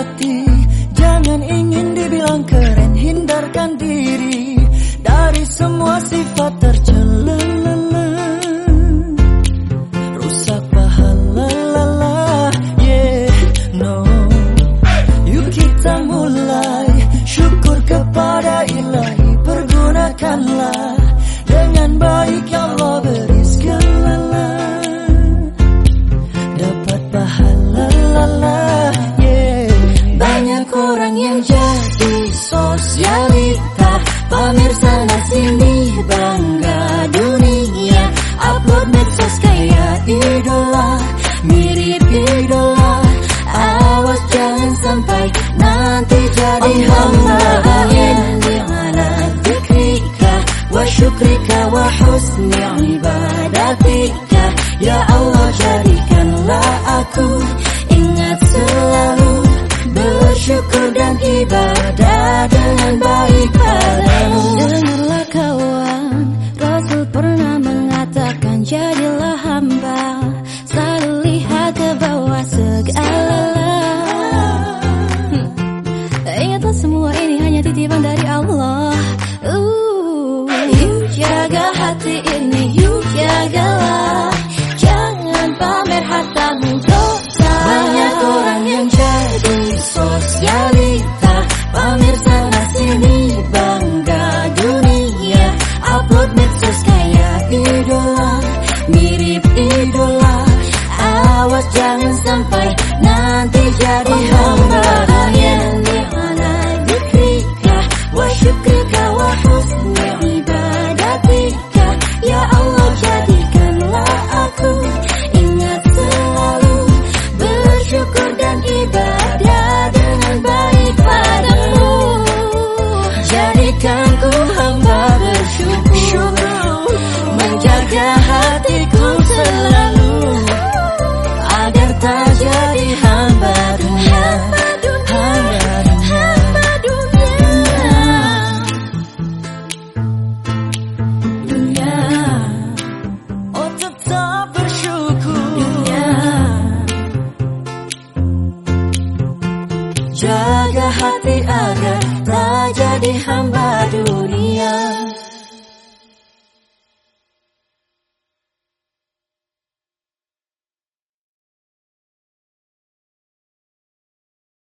hati. Jangan ingin dibilang keren Hindarkan diri Dari semua sifat tercela Rusak pahala pergunakanlah. Dengan baik yang Allah beri segala di sosialita Pemirsa sana sini bangga dunia. Upload medsos kayak idola Mirip idola. Awas jangan sampai nanti jadi hamba وشكرك وحسن ibadatika, Ya Allah jadikanlah aku beribadah dengan baik padamu. Dengarlah kawan Rasul pernah mengatakan jadilah hamba Selalu lihat ke bawah segala hmm. Ingatlah semua ini hanya titipan dari Allah. Jangan sampai nanti jadi hamba jadi hamba.